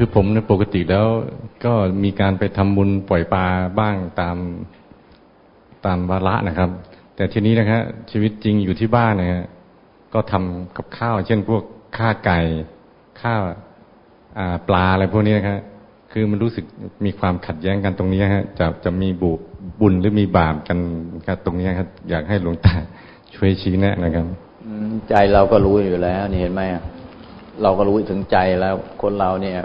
คือผมในปกติแล้ว ก็มีการไปทำบุญปล่อยปลาบ้างตามตามวาระนะครับ แต่ทีนี้นะครับชีวิตจริงอยู่ที่บ้านนะฮะก็ทำกับข้าว เช่นพวกข้าไก่ข้าวปลาอะไรพวกนี้นะครับคือมันรู้สึกมีความขัดแย้งกันตรงนี้ฮะจะจะมีบุบุญหรือมีบาปกันครับตรงนี้ครับ อยากให้หลวงตาช่วยชี้แนะนะครับใจเราก็รู้อยู่แล้ว นี่เห็นไหมเราก็รู้ถึงใจแล้วคนเราเนี่ย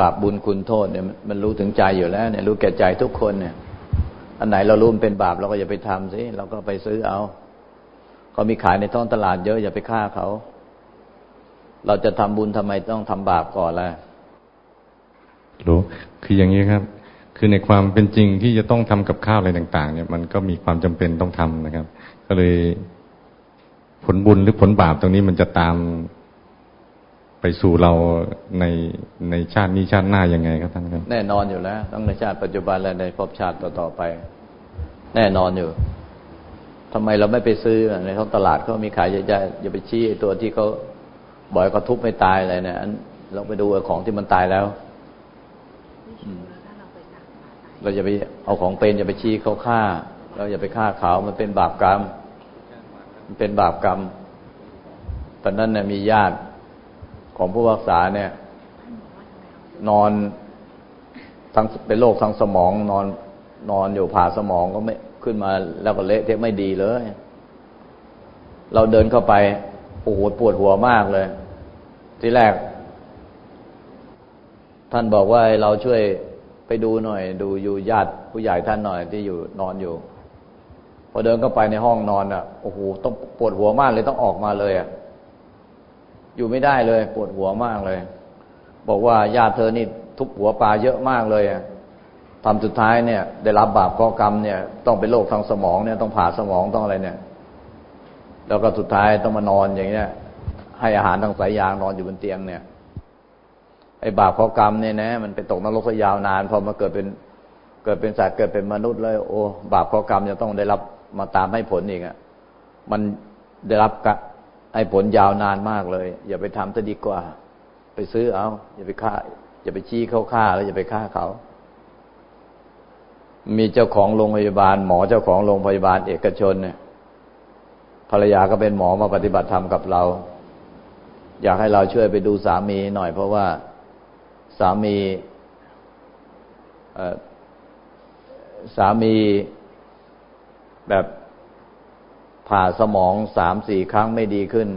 บาปบุญคุณโทษเนี่ยมันรู้ถึงใจอยู่แล้วเนี่ย รู้แก่ใจทุกคนเนี่ย อันไหนเรารู้มันเป็นบาปเราก็อย่าไปทำสิเราก็ไปซื้อเอาเขามีขายในท้องตลาดเยอะอย่าไปฆ่าเขา เราจะทำบุญทำไมต้องทำบาปก่อนล่ะรู้คืออย่างนี้ครับ คือในความเป็นจริงที่จะต้องทำกับข้าวอะไรต่าง ๆ เนี่ยมันก็มีความจำเป็นต้องทำนะครับ ก็เลยผลบุญหรือผลบาปตรงนี้มันจะตาม ไปสู่เราในในชาตินี้ชาติหน้ายังไงครับท่านครับ แน่นอนอยู่แล้วทั้งในชาติปัจจุบันและในภพชาติต่อๆไป แน่นอนอยู่ทำไมเราไม่ไปซื้อในท้องตลาดเขามีขายเยอะๆอย่าไปชี้ตัวที่เขาบ่อยก็ทุบไม่ตายอะไรเนี่ยเราไปดูของที่มันตายแล้วเราอย่าไปเอาของเป็นอย่าไปชี้เขาฆ่าเราอย่าไปฆ่าเขามันเป็นบาปกรรม มันเป็นบาปกรรมตอนนั้นเนี่ยมีญาติ ของผู้รักษาเนี่ย นอนทั้งเป็นโรคทั้งสมอง นอนนอนอยู่ผ่าสมองก็ไม่ขึ้นมาแล้วก็เละเทะไม่ดีเลย เราเดินเข้าไปโอ้โหปวดหัวมากเลย ที่แรก ท่านบอกว่าเราช่วยไปดูหน่อย ดูอยู่ญาติผู้ใหญ่ท่านหน่อยที่อยู่นอนอยู่ พอเดินเข้าไปในห้องนอนอะโอ้โหต้องปวดหัวมากเลยต้องออกมาเลยอะ อยู่ไม่ได้เลยปวดหัวมากเลย บอกว่าญาติเธอนี่ทุบหัวปลาเยอะมากเลยทำสุดท้ายเนี่ย ได้รับบาปข้อกรรมเนี่ย ต้องเป็นโรคทางสมองเนี่ยต้องผ่าสมองต้องอะไรเนี่ย แล้วก็สุดท้ายต้องมานอนอย่างเงี้ย ให้อาหารทางสายยางนอนอยู่บนเตียงเนี่ยไอ้บาปข้อกรรมเนี่ยนะมันเป็นตกนรกยาวนานพอมาเกิดเป็นเกิดเป็นสัตว์เกิดเป็นมนุษย์เลยโอ้บาปข้อกรรมจะต้องได้รับมาตามให้ผลอีกอะมันได้รับกะ ให้ผลยาวนานมากเลย อย่าไปทำซะดีกว่า ไปซื้อเอา อย่าไปฆ่า อย่าไปชี้เขาฆ่าแล้วอย่าไปฆ่าเขา มีเจ้าของโรงพยาบาล หมอเจ้าของโรงพยาบาลเอกชนเนี่ยภรรยาก็เป็นหมอมาปฏิบัติธรรมกับเรา อยากให้เราช่วยไปดูสามีหน่อย เพราะว่าสามีสามีแบบ ผ่าสมองสามสี่ครั้งไม่ดีขึ้น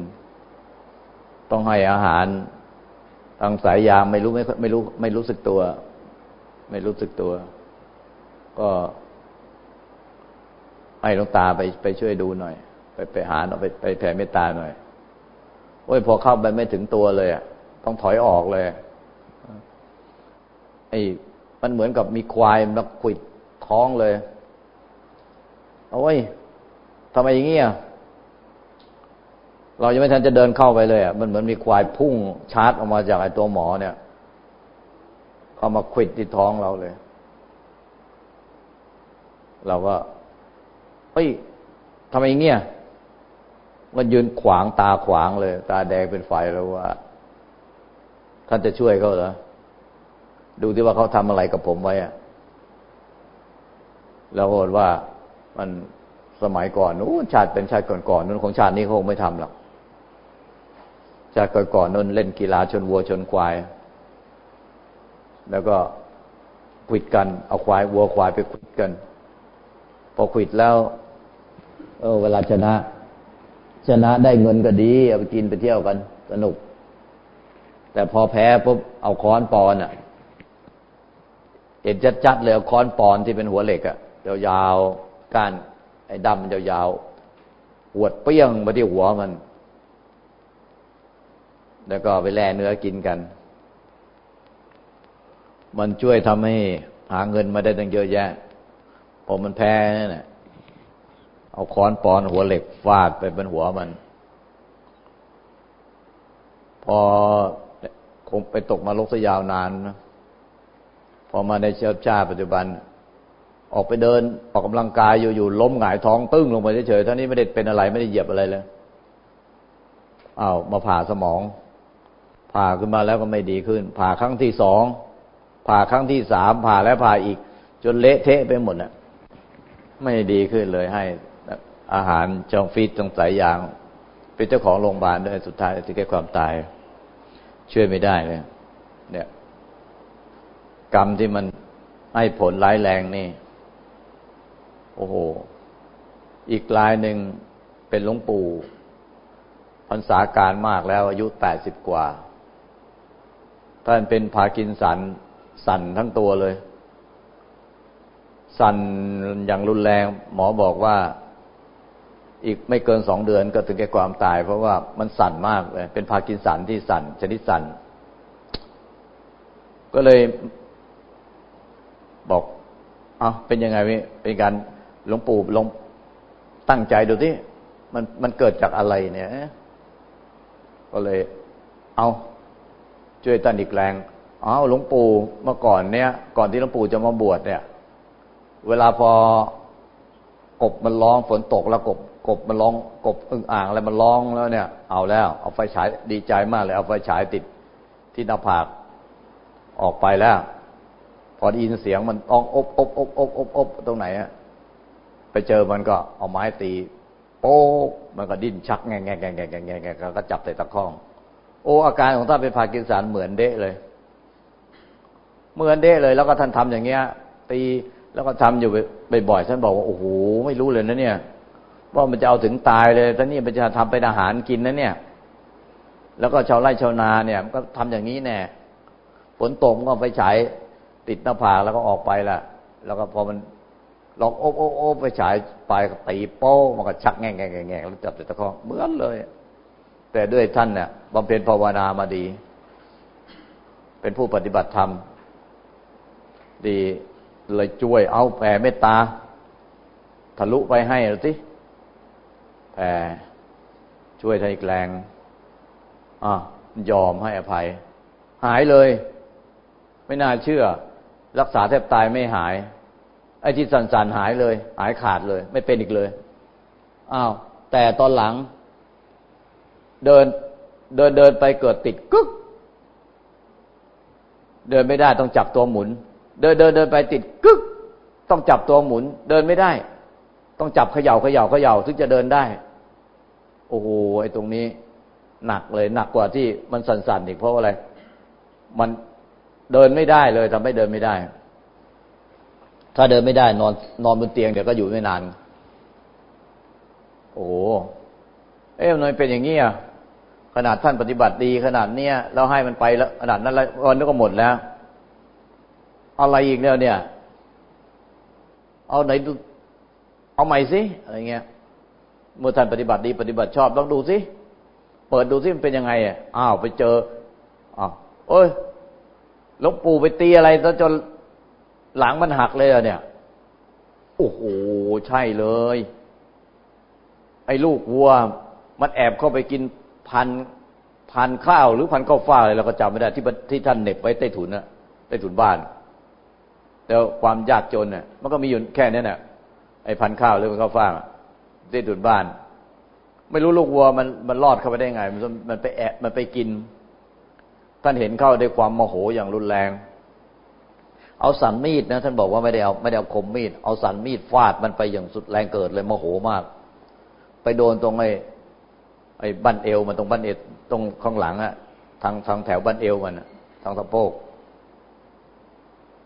ต้องให้อาหาร ทางสายยาไม่รู้ไม่ไม่รู้ ไม่รู้สึกตัว ไม่รู้สึกตัว ก็ให้ลงตาไปไปช่วยดูหน่อย ไปไปหาไปไปแผ่เมตตาหน่อยโอ้ยพอเข้าไปไม่ถึงตัวเลยอะต้องถอยออกเลยไอ้มันเหมือนกับมีควายมันขวิดท้องเลยโอ้ย ทำไมอย่างเงี้ยเรายังไม่ทันจะเดินเข้าไปเลยอะมันเหมือนมีควายพุ่งชาร์จออกมาจากไอ้ตัวหมอเนี่ยเข้ามาควิดที่ท้องเราเลย เราก็เฮ้ยทำไมอย่างเงี้ยมันยืนขวางตาขวางเลย ตาแดงเป็นไฟแล้วว่าท่านจะช่วยเขาเหรอดูที่ว่าเขาทำอะไรกับผมไว้อะแล้วก็ว่ามัน สมัยก่อนนู้นชาติเป็นชาติก่อนๆนู้นของชาตินี้คงไม่ทำหรอกชาติก่อนๆนู้นเล่นกีฬาชนวัวชนควาย แล้วก็ขวิดกันเอาควายวัวควายไปขวิดกัน พอขวิดแล้ว เออ เวลาชนะ ชนะได้เงินก็ดี เอาไปกินไปเที่ยวกันสนุก แต่พอแพ้ปุ๊บเอาค้อนปอนอะเห็นจัดๆเลยเอาค้อนปอนที่เป็นหัวเหล็กอะยาวๆก้าน ไอ้ดำมันยาวๆหวดเปี้ยงมาที่หัวมัน แล้วก็ไปแล่เนื้อกินกัน มันช่วยทำให้หาเงินมาได้ตั้งเยอะแยะพอมันแพ้เนี่ยเอาค้อนปอนหัวเหล็กฟาดไปเป็นหัวมัน พอคงไปตกมาลกสยาวนานนะพอมาในเชื้อชาติปัจจุบัน ออกไปเดินออกกำลังกายอยู่อยู่ล้มหงายท้องตึ้งลงไปเฉยๆท่านี้ไม่ได้เป็นอะไรไม่ได้เหยียบอะไรเลยเอามาผ่าสมอง ผ่าขึ้นมาแล้วก็ไม่ดีขึ้น ผ่าครั้งที่สองผ่าครั้งที่สามผ่าแล้วผ่าอีก จนเละเทะไปหมดน่ะ ไม่ดีขึ้นเลยให้อาหารจองฟีดจองสายยาง เป็นเจ้าของโรงพยาบาลด้วยสุดท้ายถึงแก่ความตาย ช่วยไม่ได้เลย เนี่ย กรรมที่มันให้ผลร้ายแรงนี่ โอ้โห อีกรายหนึ่งเป็นหลวงปู่พรรษาการมากแล้วอายุแปดสิบกว่า ท่านเป็นพากินสัน สั่นทั้งตัวเลย สั่นอย่างรุนแรง หมอบอกว่า อีกไม่เกินสองเดือนก็ถึงแก่ความตาย เพราะว่ามันสั่นมากเลยเป็นพากินสันที่สั่นชนิดสั่น ก็เลยบอก เอาเป็นยังไงวิเป็นการ หลวงปู่ลงตั้งใจดูที่มันมันเกิดจากอะไรเนี่ย ก็เลย เอาช่วยตันอีกแรงอ๋อหลวงปู่เมื่อก่อนเนี่ย ก่อนที่หลวงปู่จะมาบวชเนี่ย เวลาพอกบมันร้องฝนตกแล้วกบกบมันร้องกบอึ่งอ่างอะไรมันร้องแล้วเนี่ย เอาแล้ว เอาไฟฉายดีใจมากเลย เอาไฟฉายติดที่หน้าผากออกไปแล้ว พอได้ยินเสียงมันอ้องอบอบอบอบอบอบตรงไหนอะ ไปเจอมันก็เอาไม้ตีโป๊กมันก็ดิ้นชักแงงแงงแงงแงงแงงก็จับใส่ตะข้อง โอ้อาการของท่านเป็นพากินสานเหมือนเดะเลย เหมือนเด้เลย แล้วก็ท่านทำอย่างเงี้ย ตีแล้วก็ทำอยู่บ่อยๆท่านบอกว่าโอ้โหไม่รู้เลยนะเนี่ยว่ามันจะเอาถึงตายเลยท่านนี่มันจะทำเป็นอาหารกินนะเนี่ย แล้วก็ชาวไร่ชาวนาเนี่ยก็ทำอย่างนี้แน่ฝนตกก็ไปฉายติดหน้าผากแล้วก็ออกไปละแล้วก็พอมัน ลองโอ๊บโอ๊บโอ๊บไปฉายไปตีโป้มันก็ชักแง่งแง่งแง่งแล้วจับตะคองเหมือนเลย แต่ด้วยท่านเนี่ยบำเพ็ญภาวนามาดี เป็นผู้ปฏิบัติธรรม ดีเลยช่วยเอาแผ่เมตตา ทะลุไปให้หรือสิแผ่ช่วยทอีกแรงอะยอมให้อภัย หายเลย ไม่น่าเชื่อ รักษาแทบตายไม่หาย ไอ้ที่สันๆหายเลย หายขาดเลย ไม่เป็นอีกเลยอ้าวแต่ตอนหลัง เดินเดินเดินไปเกิดติดกึก เดินไม่ได้ต้องจับตัวหมุน เดินเดินเดินไปติดกึก ต้องจับตัวหมุน เดินไม่ได้ ต้องจับเขย่าเขย่าเขย่าถึงจะเดินได้ โอ้โหไอ้ตรงนี้ หนักเลยหนักกว่าที่มันสั่นๆอีกเพราะอะไร มันเดินไม่ได้เลยทำให้เดินไม่ได้ ถ้าเดินไม่ได้ นอนนอนบนเตียงเดี๋ยวก็อยู่ไม่นาน โอ้โหเอ๊ะมันเป็นอย่างนี้อะขนาดท่านปฏิบัติดีขนาดเนี้ยเราให้มันไปแล้วขนาดนั้นแล้ววันนี้ก็หมดแล้ว อะไรอีกแล้วเนี่ย เอาไหนดูเอาใหม่สิอะไรเงี้ย เมื่อท่านปฏิบัติดีปฏิบัติชอบต้องดูสิเปิดดูสิมันเป็นยังไงอะอ้าวไปเจออ้าวโอ้ยหลวงปู่ไปตีอะไรซะจน หลังมันหักเลยอะเนี่ย โอ้โห ใช่เลย ไอ้ลูกวัว มันแอบเข้าไปกินพันพันข้าวหรือพันข้าวฟ้าอะไรเราก็จำไม่ได้ที่ที่ท่านเน็บไว้ใต้ถุนนะใต้ถุนบ้านแต่ความยากจนเนี่ยมันก็มีอยู่แค่นี้เนี่ยไอ้พันข้าวหรือมันข้าวฟ่างได้ดุนบ้าน ไม่รู้ลูกวัวมันมันรอดเข้าไปได้ไง มันมันไปแอะมันไปกิน ท่านเห็นเข้าด้วยความโมโหอย่างรุนแรง เอาสันมีดนะท่านบอกว่าไม่ได้เอาไม่ได้เอาคมมีด เอาสันมีดฟาดมันไปอย่างสุดแรงเกิดเลยโมโหมาก ไปโดนตรงไอ้ไอ้บั้นเอวมันตรงบั้นเอวตรงข้างหลังอะทางทางแถวบั้นเอวมันทางสะโพก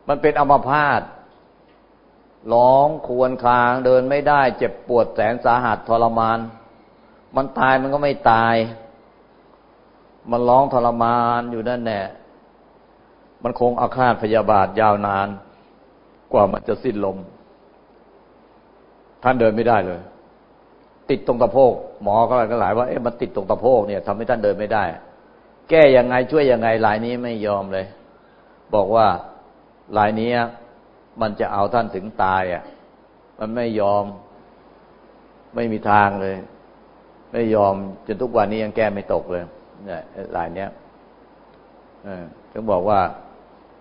มันเป็นอัมพาตร้องควรคางเดินไม่ได้ เจ็บปวดแสนสาหัสทรมาน มันตายมันก็ไม่ตาย มันร้องทรมานอยู่นั่นแน่ มันคงอาฆาตพยาบาทยาวนาน กว่ามันจะสิ้นลม ท่านเดินไม่ได้เลย ติดตรงตะโพก หมอก็หลายว่าเอ๊ะมันติดตรงตะโพกเนี่ยทำให้ท่านเดินไม่ได้ แก้ยังไงช่วยยังไงหลายนี้ไม่ยอมเลย บอกว่าลายนี้มันจะเอาท่านถึงตายอะ มันไม่ยอม ไม่มีทางเลย ไม่ยอมจนทุกวันนี้ยังแก้ไม่ตกเลยเนี่ยลายเนี้ยถึงบอกว่า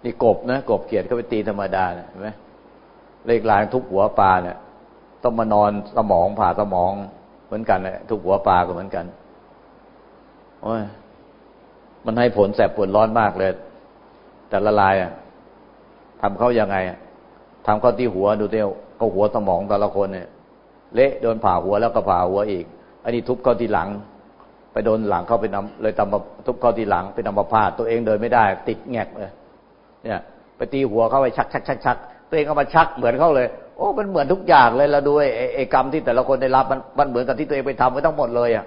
นี่กบนะกบเกียดเขาไปตีธรรมดาเนี่ยเห็นไหมเลขลายทุกหัวปลาเนี่ยต้องมานอนสมองผ่าสมองเหมือนกันเลยทุกหัวปลาก็เหมือนกันโอ้ยมันให้ผลแสบปวดร้อนมากเลย แต่ละลายอะทำเขายังไงทำเขาที่หัวดูเตี้ยวก็หัวสมองแต่ละคนเนี่ย เละโดนผ่าหัวแล้วก็ผ่าหัวอีก อันนี้ทุบเข้าที่หลัง ไปโดนหลังเข้าไปนำเลยทำทุบเข้าที่หลังเป็นอัมพาตตัวเองเดินไม่ได้ ติดแงกเลย เนี่ยไปตีหัวเข้าไปชักชักชักชักตัวเองก็มาชักเหมือนเขาเลย โอ้มันเหมือนทุกอย่างเลยแล้วด้วยไอ้กรรมที่แต่ละคนได้รับมันมันเหมือนกับที่ตัวเองไปทำไว้ทั้งหมดเลยอะ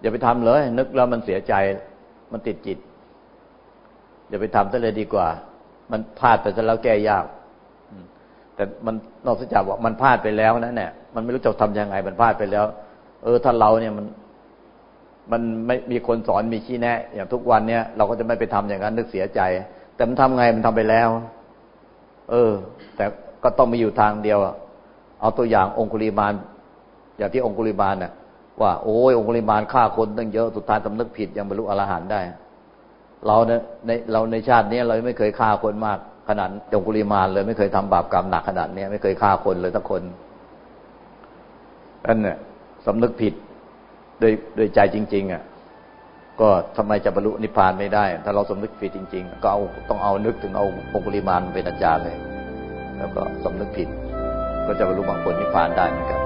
อย่าไปทำเลย นึกแล้วมันเสียใจมันติดจิตอย่าไปทำซะเลยดีกว่า มันพลาดไปซะแล้วแก้ยากแต่มันนอกจากว่ามันพลาดไปแล้วนะเนี่ยมันไม่รู้จะทำยังไง มันพลาดไปแล้ว เออถ้าเราเนี่ยมัน มันไม่มีคนสอนมีชี้แนะ อย่างทุกวันเนี่ยเราก็จะไม่ไปทำอย่างนั้นนึกเสียใจ แต่มันทำไงมันทำไปแล้ว เออ แต่ก็ต้องมีอยู่ทางเดียวเอาตัวอย่างองคุลิมานอย่างที่องคุลิมานเนี่ยว่าโอ้ยองคุลิมานฆ่าคนตั้งเยอะสุดท้ายสำนึกผิดยังบรรลุอรหันต์ได้ เราเนี่ยในเราในชาตินี้เราไม่เคยฆ่าคนมากขนาดองคุลิมานเลยไม่เคยทำบาปกรรมหนักขนาดนี้ไม่เคยฆ่าคนเลยทั้งคนนั่นเนี่ยสำนึกผิด โดยโดยใจจริง ๆ อะ ก็ทำไมจะบรรลุนิพพานไม่ได้ ถ้าเราสมนึกผิดจริง ๆ ก็เอาต้องเอานึกถึงเอาองคุลิมานเป็นอาจารย์เลย แล้วก็สมนึกผิด ก็จะบรรลุมรรคผลนิพพานได้เหมือนกัน